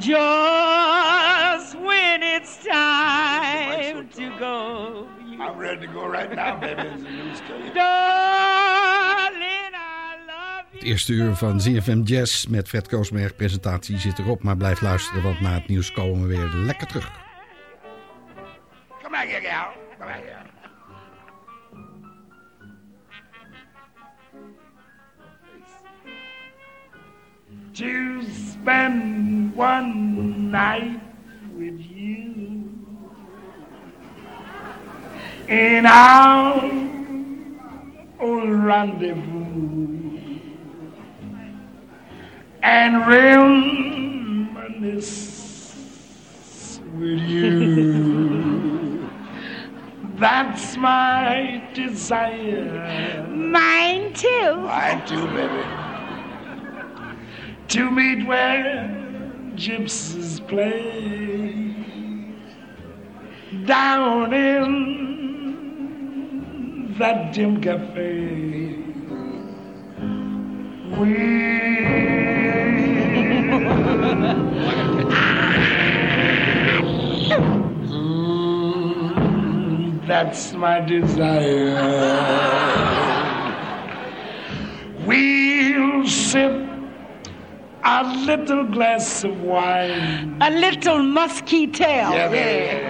Just when it's time to go. I'm ready to go right now, baby. Darling, I love you. Het eerste uur van ZFM Jazz met Fred Koosberg presentatie zit erop. Maar blijf luisteren, want na het nieuws komen we weer lekker terug. In our old rendezvous and reminisce with you. That's my desire. Mine too. Mine too, baby. To meet where gypsies play down in that dim cafe. We that's my desire. We'll sip a little glass of wine. A little musky tail. Yeah, baby.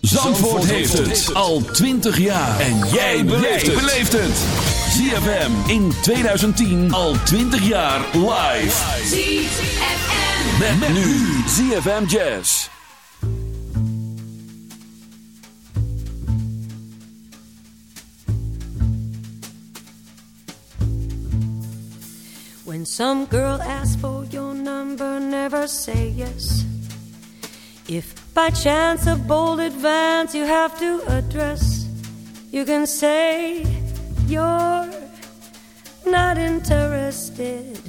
Zandvoort heeft het al 20 jaar. En jij beleeft het. ZFM in 2010 al 20 jaar live. ZFM. Met, nu ZFM Jazz. When some girl asks for your number, never say yes. If by chance a bold advance you have to address, you can say you're not interested.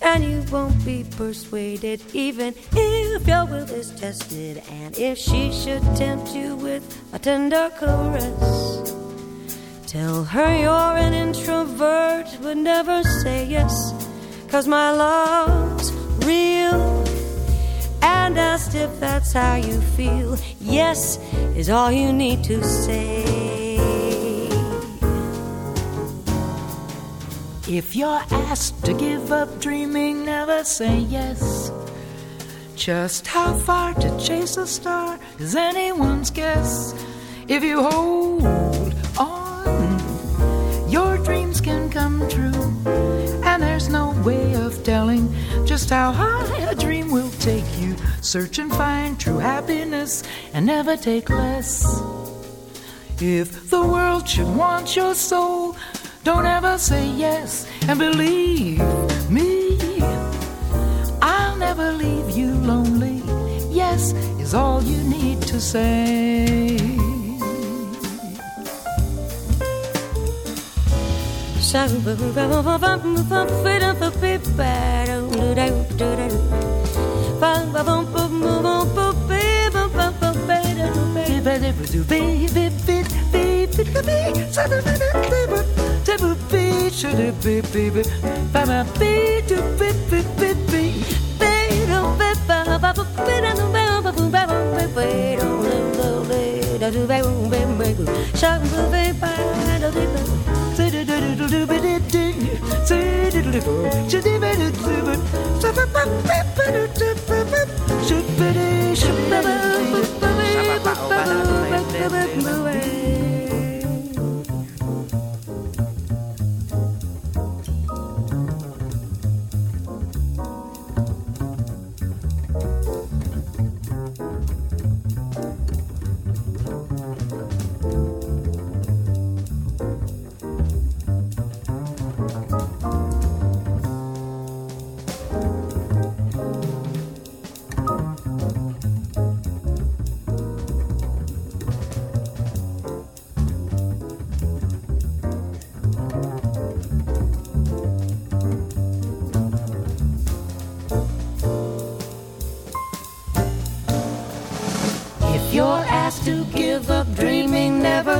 And you won't be persuaded, even if your will is tested. And if she should tempt you with a tender caress, tell her you're an introvert, but never say yes. Cause my love's real. And asked if that's how you feel. Yes, is all you need to say. If you're asked to give up dreaming, never say yes. Just how far to chase a star is anyone's guess. If you hold on, your dreams can come true. And there's no way of telling just how high a dream will take you. Search and find true happiness and never take less. If the world should want your soul, don't ever say yes and believe me. I'll never leave you lonely. Yes is all you need to say. Shall we baby, by the if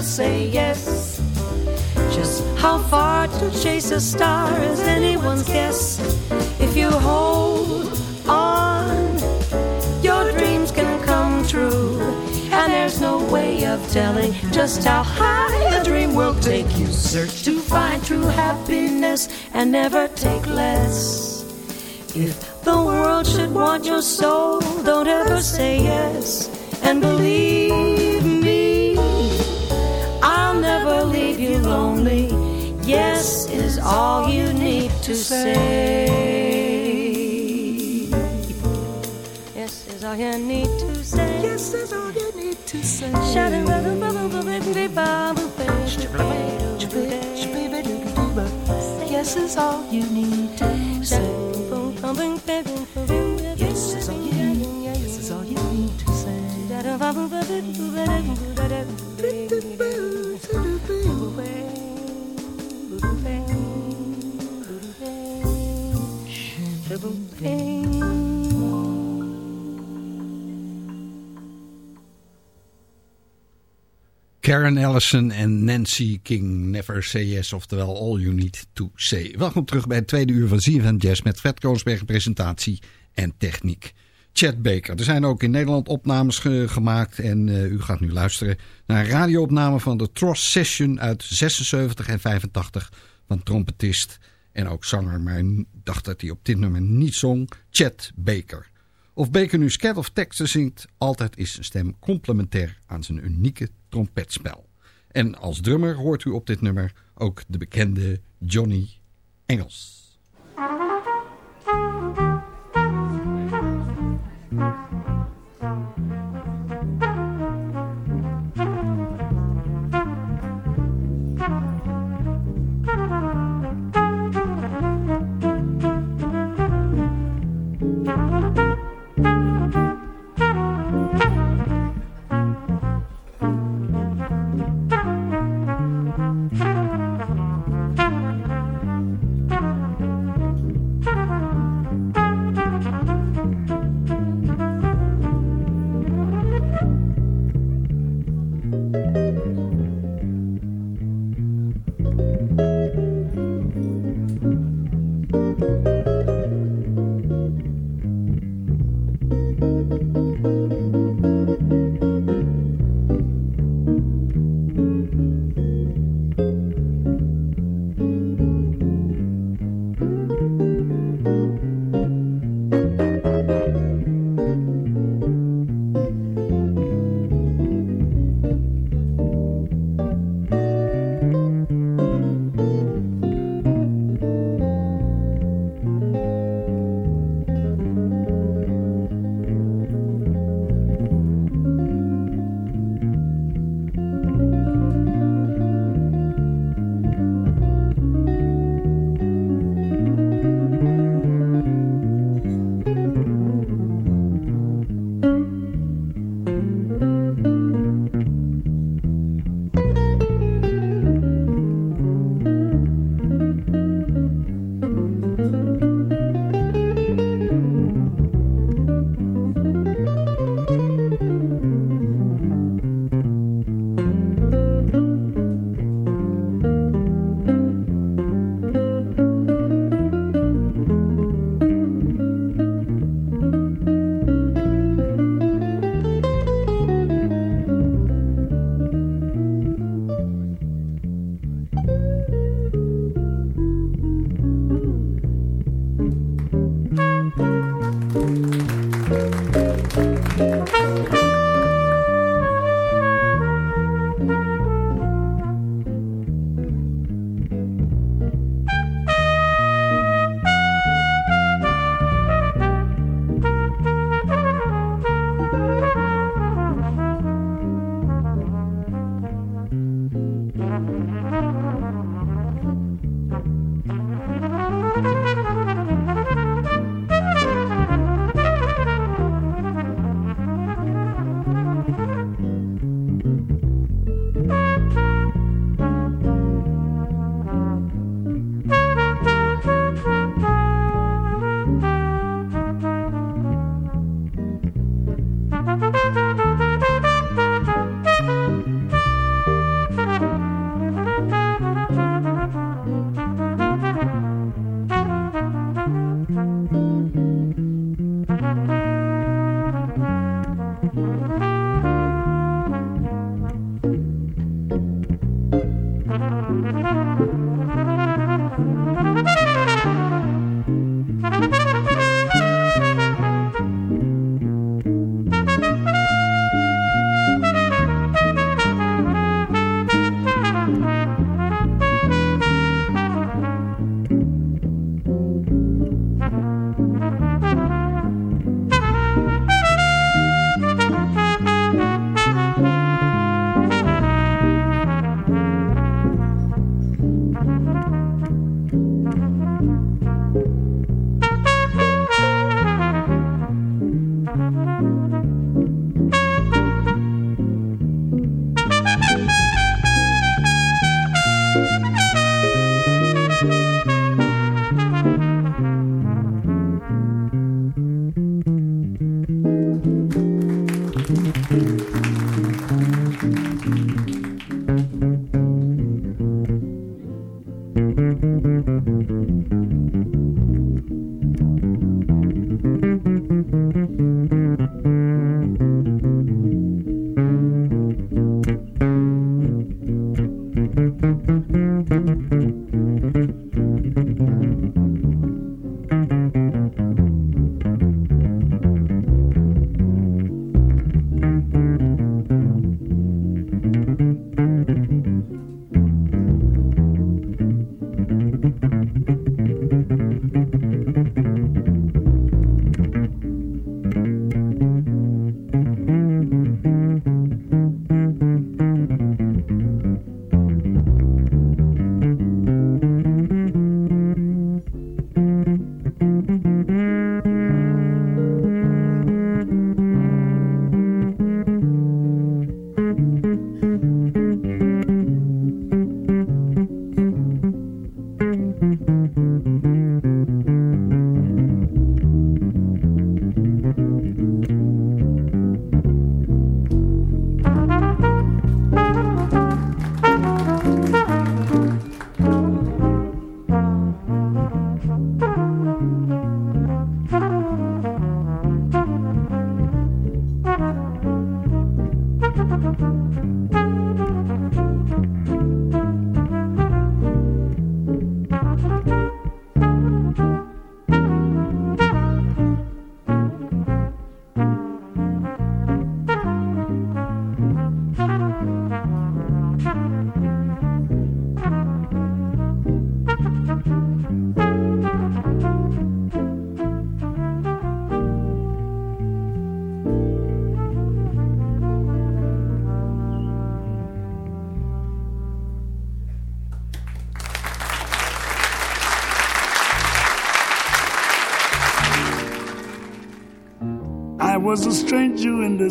say yes. Just how far to chase a star is anyone's guess. If you hold on, your dreams can come true. And there's no way of telling just how high a dream will take you. Search to find true happiness and never take less. If the world should want your soul, don't ever say yes. And believe me, you lonely. Yes is all you need to say. Yes is all you need to say. Yes is all you need to say. Yes is all you need to say. Yes is all you need. Yes is all you need to say. Karen Allison en Nancy King, Never Say Yes, oftewel All You Need To Say. Welkom terug bij het tweede uur van ZFM Jazz met Fred Koosberg presentatie en techniek. Chad Baker. Er zijn ook in Nederland opnames ge- gemaakt en uh, u gaat nu luisteren naar een radioopname van de Tross Session uit 76 en 85 van trompetist en ook zanger, maar ik dacht dat hij op dit nummer niet zong, Chad Baker. Of Baker nu scat of teksten zingt, altijd is zijn stem complementair aan zijn unieke trompetspel. En als drummer hoort u op dit nummer ook de bekende Johnny Engels.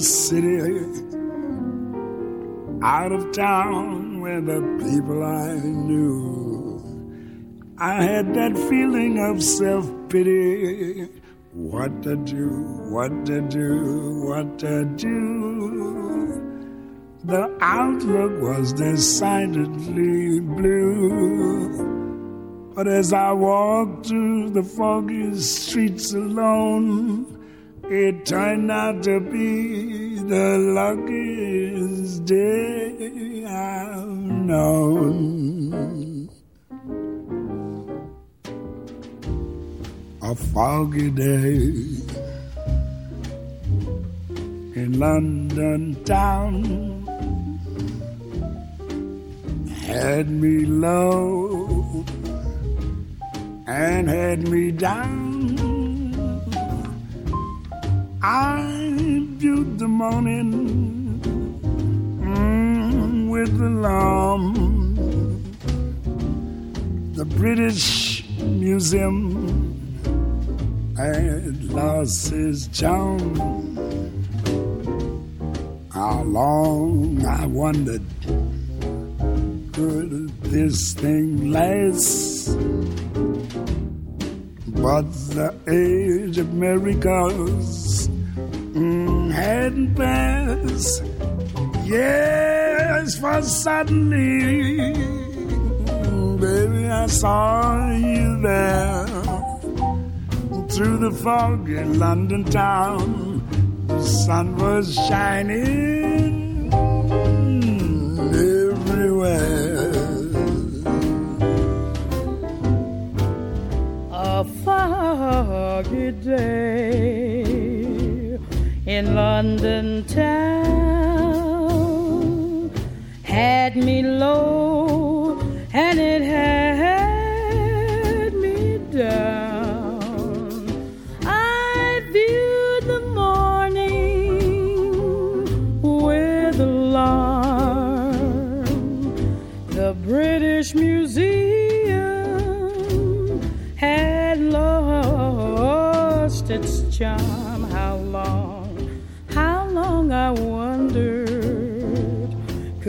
City, out of town where the people I knew. I had that feeling of self pity. What to do, what to do, what to do. The outlook was decidedly blue. But as I walked through the foggy streets alone, it turned out to be the luckiest day I've known. A foggy day in London town had me low and had me down I viewed the morning mm, with alarm. The British Museum had lost its charm. How long I wondered could this thing last? But the age of miracles hadn't. Yes, for suddenly, baby, I saw you there through the fog in London town. The sun was shining everywhere. A foggy day in London town. Had me low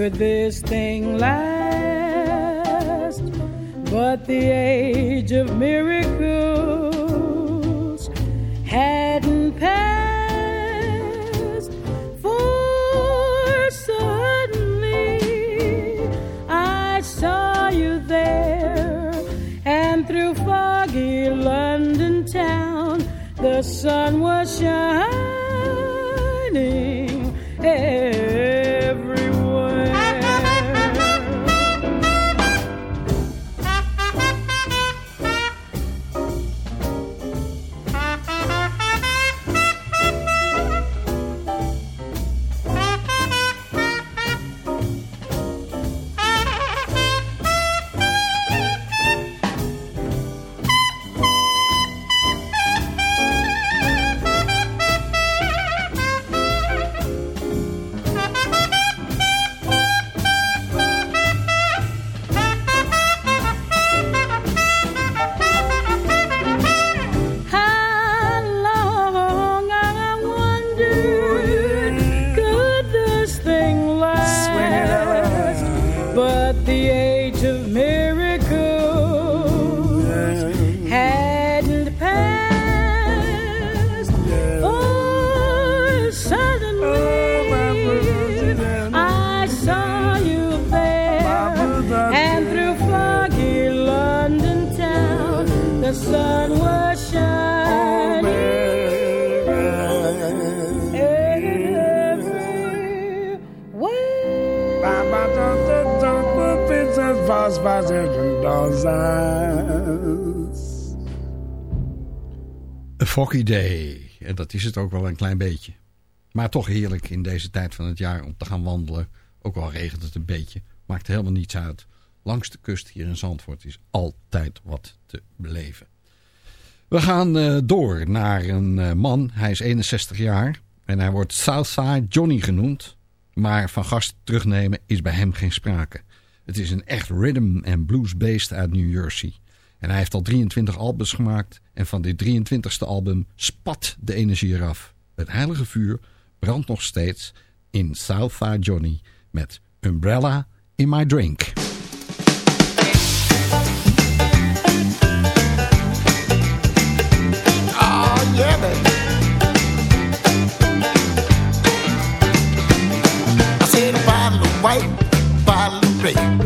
could this thing last? But the age of miracles hadn't passed. For suddenly I saw you there, and through foggy London town, the sun was shining. Foggy day. En dat is het ook wel een klein beetje. Maar toch heerlijk in deze tijd van het jaar om te gaan wandelen. Ook al regent het een beetje. Maakt helemaal niets uit. Langs de kust hier in Zandvoort is altijd wat te beleven. We gaan eh, door naar een eh, man. Hij is 61 jaar. En hij wordt Southside Johnny genoemd. Maar van gast terugnemen is bij hem geen sprake. Het is een echt rhythm and blues beest uit New Jersey. En hij heeft al 23 albums gemaakt. En van dit 23ste album spat de energie eraf. Het heilige vuur brandt nog steeds in Southside Johnny met Umbrella in My Drink. Oh, yeah, baby. I white, bottle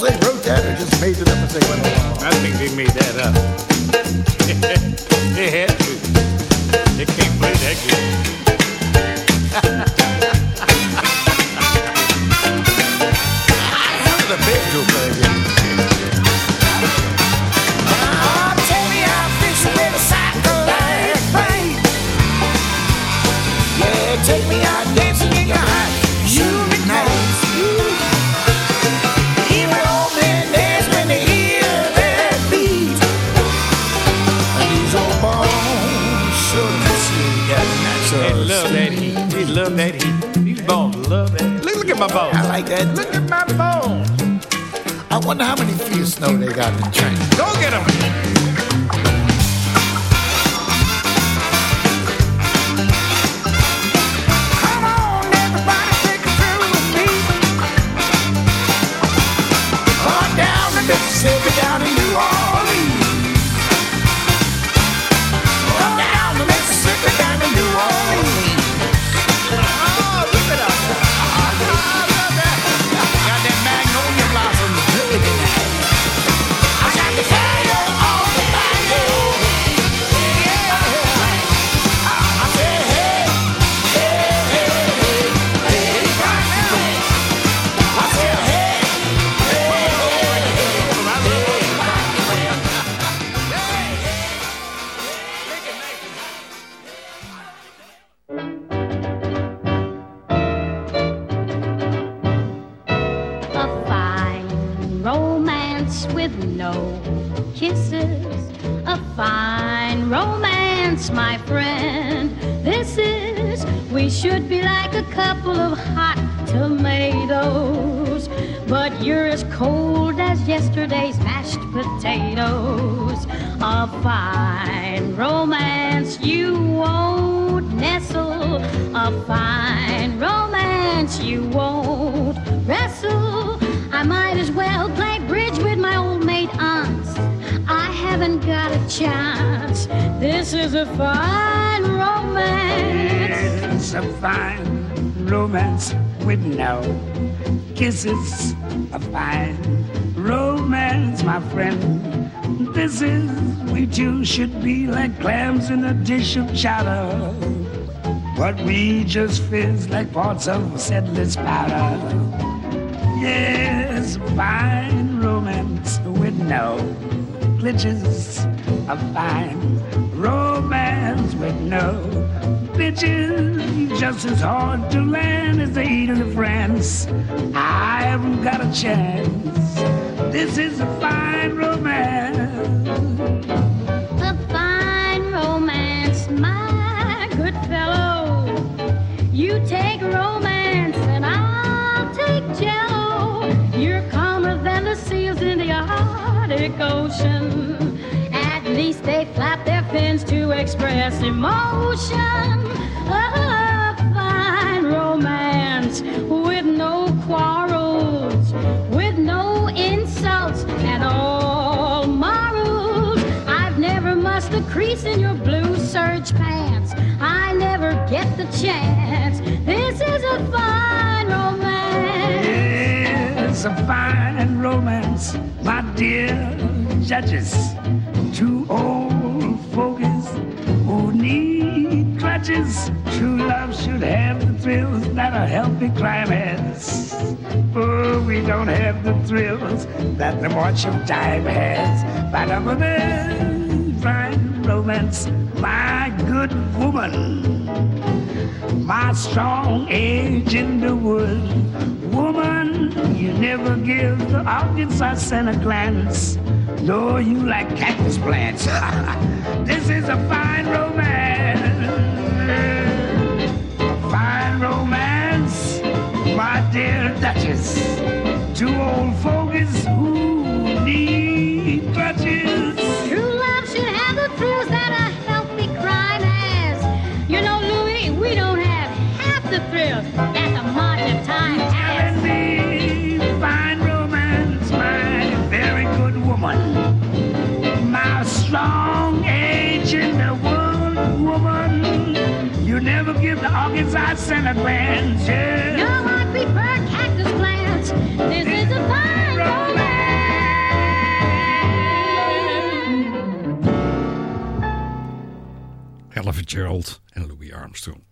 they wrote that just made it up as they went along? I think they made that up. they had to. They can't play that good. Bones. I like that. Look at my bones. I wonder how many feet of snow they got in the train. Go get them. Romance with no kisses. A fine romance, my friend. This is, we should be like a couple of hot tomatoes. But you're as cold as yesterday's mashed potatoes. A fine romance you won't nestle. A fine romance you won't wrestle. I might as well play haven't got a chance. This is a fine romance. It's a fine romance with no kisses. A fine romance, my friend. This is, we two should be like clams in a dish of chowder. But we just fizz like parts of Seidlitz powder. Yes, fine romance with no glitches. A fine romance with no bitches. Just as hard to land as the heat of France. I haven't got a chance. This is a fine romance. Ocean. At least they flap their fins to express emotion. A fine romance with no quarrels, with no insults and all morals. I've never mussed the crease in your blue serge pants. I never get the chance. This is a fine romance. It's a fine romance, my dear judges. Two old fogies who need clutches. True love should have the thrills that a healthy crime has. Oh, we don't have the thrills that the march of time has. But I'm a fine romance, my good woman my strong age in the wood. Woman, you never give the audience a center glance. No, you like cactus plants. this is a fine romance. A fine romance, my dear Duchess. Two old fogies who need crutches. True love should have thrills healthy never give the orchids I sent a glance, yeah. Your heart prefer cactus plants. This is a fine romance. Ella Fitzgerald en Louis Armstrong.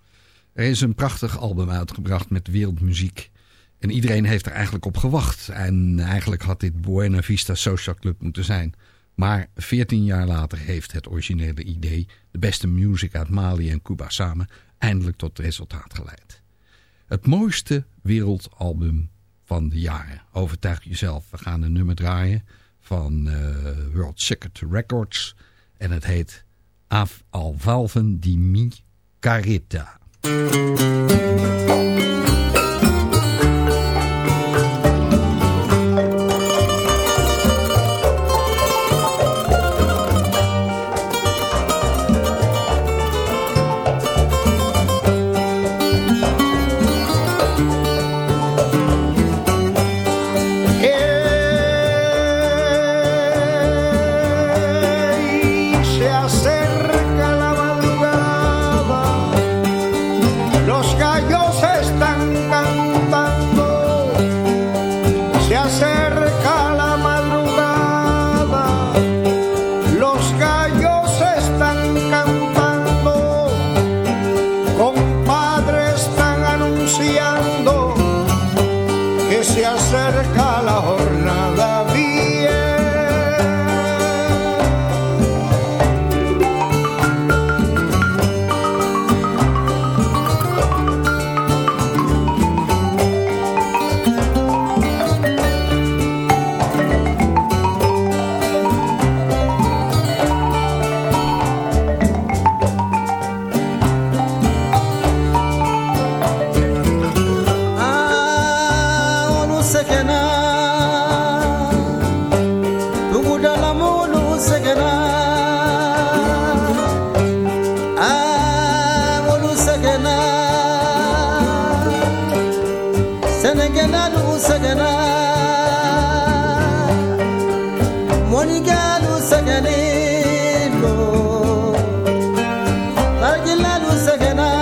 Er is een prachtig album uitgebracht met wereldmuziek. En iedereen heeft er eigenlijk op gewacht. En eigenlijk had dit Buena Vista Social Club moeten zijn. Maar 14 jaar later heeft het originele idee, de beste music uit Mali en Cuba samen, eindelijk tot resultaat geleid. Het mooiste wereldalbum van de jaren. Overtuig jezelf. We gaan een nummer draaien van uh, World Secret Records. En het heet Av Alvalven di Mi Carita. Oh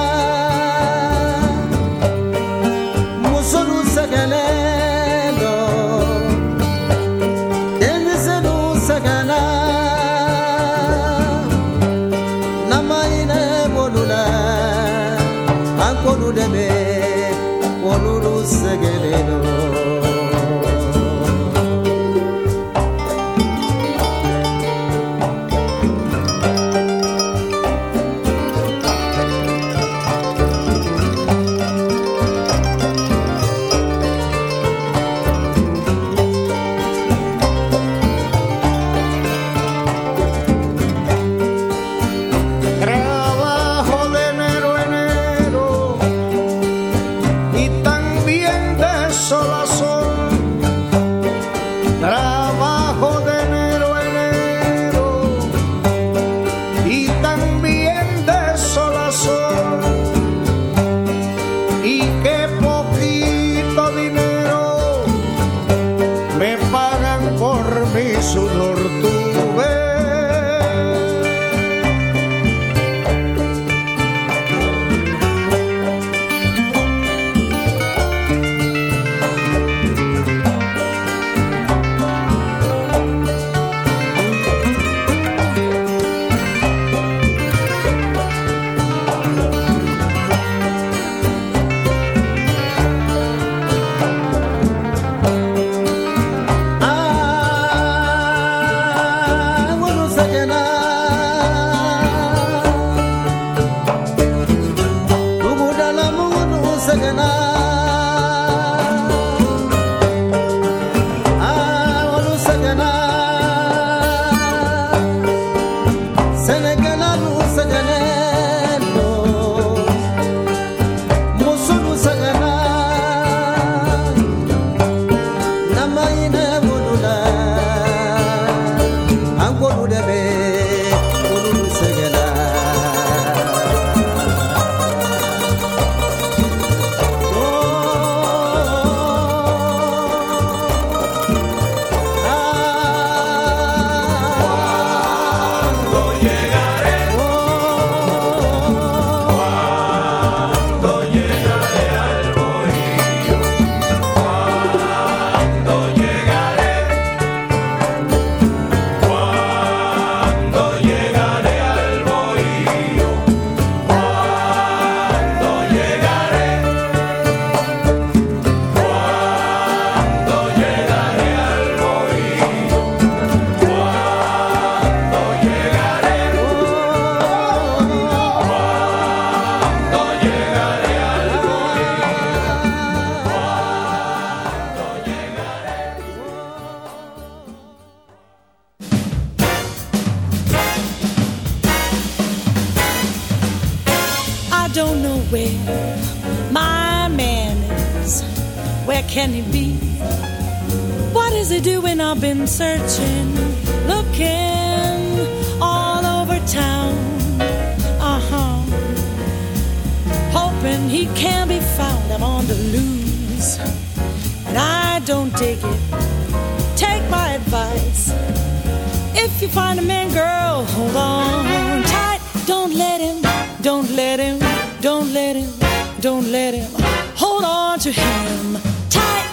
let him, don't let him, don't let him. Hold on to him tight.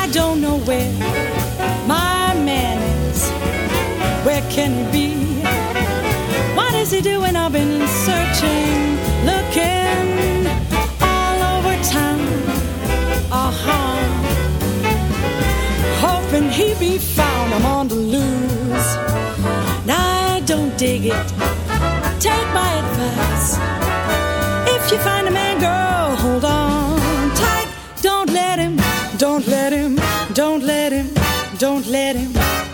I don't know where my man is. Where can he be? What is he doing? I've been searching, dig it. Take my advice. If you find a man, girl, hold on tight. Don't let him, don't let him, don't let him, don't let him.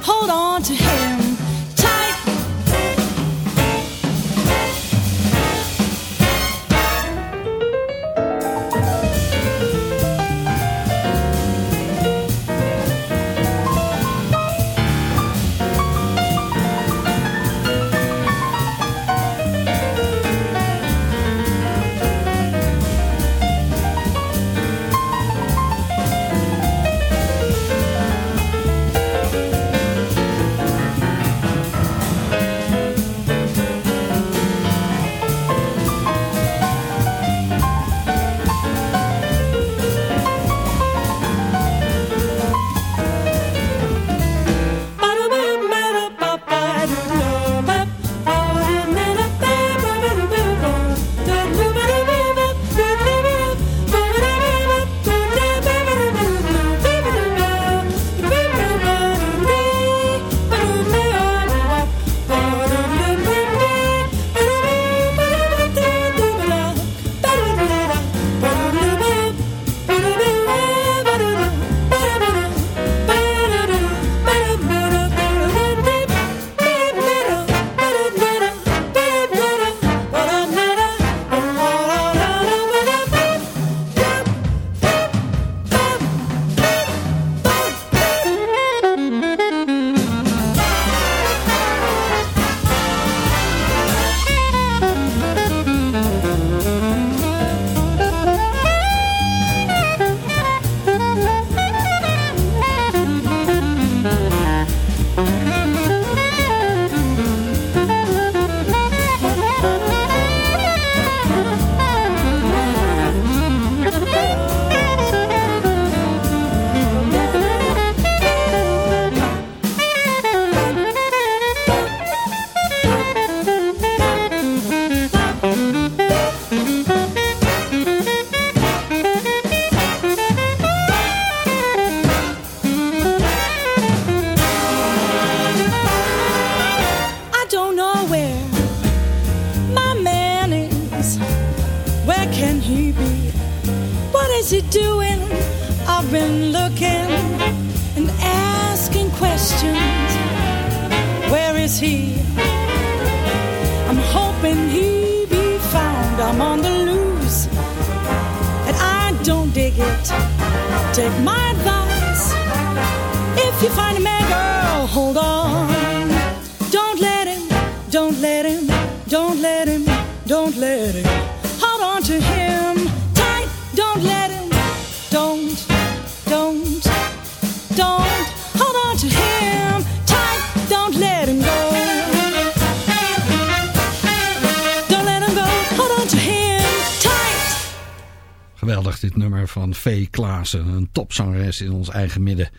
Geweldig dit nummer van Vee Klaassen, een topzangeres in ons eigen midden.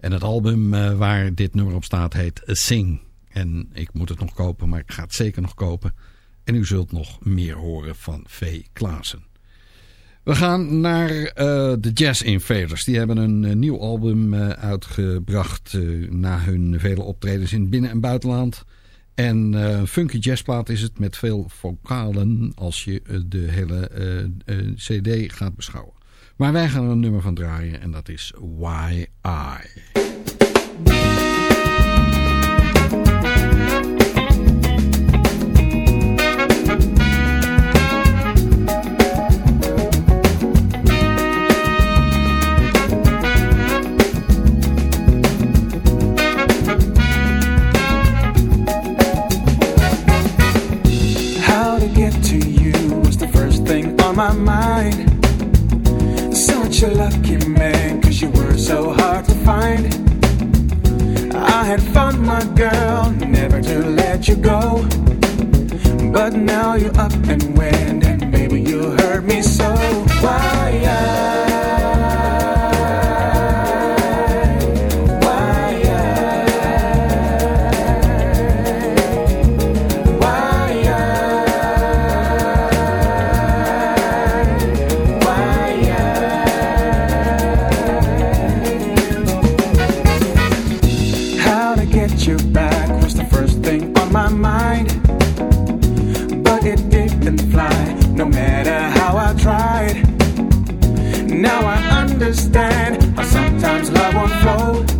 En het album eh, waar dit nummer op staat heet Sing. En ik moet het nog kopen, maar ik ga het zeker nog kopen. En u zult nog meer horen van Vee Klaassen. We gaan naar eh, de Jazz Invaders. Die hebben een eh, nieuw album uitgebracht na hun vele optredens in binnen- en buitenland. En een funky jazzplaat is het met veel vocalen als je eh, de hele eh, cd gaat beschouwen. Maar wij gaan er een nummer van draaien en dat is Why I. my mind. Such a lucky man, cause you were so hard to find. I had found my girl, never to let you go. But now you're up and went, and baby, you hurt me so. Why? Sucker for love, sucker for love, sucker for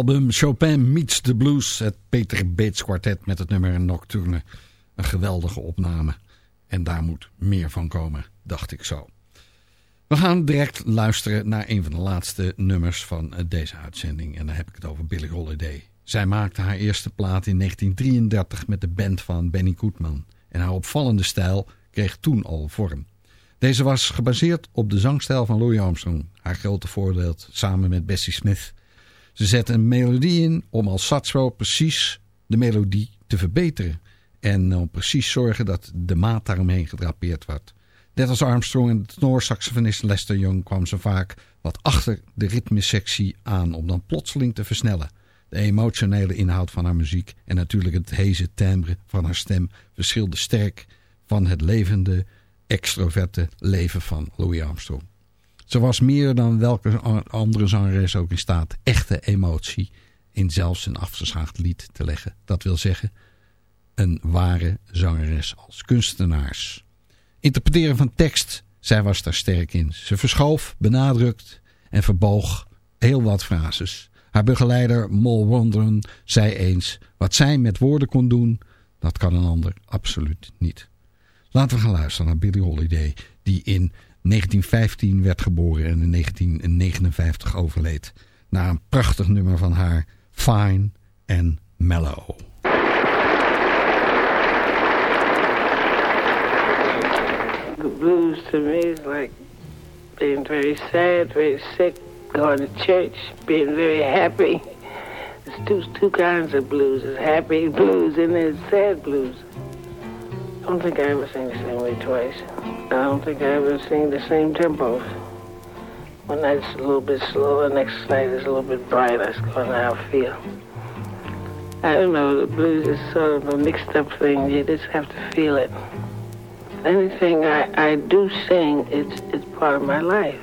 album Chopin Meets the Blues. Het Peter Bates kwartet met het nummer Nocturne. Een geweldige opname. En daar moet meer van komen, dacht ik zo. We gaan direct luisteren naar een van de laatste nummers van deze uitzending. En dan heb ik het over Billie Holiday. Zij maakte haar eerste plaat in 1933 met de band van Benny Goodman. En haar opvallende stijl kreeg toen al vorm. Deze was gebaseerd op de zangstijl van Louis Armstrong. Haar grote voorbeeld samen met Bessie Smith. Ze zette een melodie in om als Satso precies de melodie te verbeteren. En om precies zorgen dat de maat daaromheen gedrapeerd wordt. Net als Armstrong en de tenorsaxofonist Lester Young kwam ze vaak wat achter de ritmesectie aan om dan plotseling te versnellen. De emotionele inhoud van haar muziek en natuurlijk het heze timbre van haar stem verschilde sterk van het levende, extroverte leven van Louis Armstrong. Ze was meer dan welke andere zangeres ook in staat echte emotie in zelfs een afgeschaagd lied te leggen. Dat wil zeggen, een ware zangeres als kunstenaars. Interpreteren van tekst, zij was daar sterk in. Ze verschoof, benadrukt en verboog heel wat frases. Haar begeleider Mol Wonderen zei eens, wat zij met woorden kon doen, dat kan een ander absoluut niet. Laten we gaan luisteren naar Billie Holiday, die in 1915 werd geboren en in 1959 overleed. Na een prachtig nummer van haar, Fine and Mellow. The blues to me is like being very sad, very sick, going to church, being very happy. There's two, two kinds of blues. There's happy blues and there's sad blues. I don't think I ever sing the same way twice. I don't think I ever sing the same tempo. One night's a little bit slower, next night is a little bit brighter. Kind of how I feel. I don't know, the blues is sort of a mixed up thing. You just have to feel it. Anything I, I do sing, it's, it's part of my life.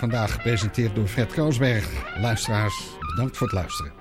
Vandaag gepresenteerd door Fred Koosberg. Luisteraars, bedankt voor het luisteren.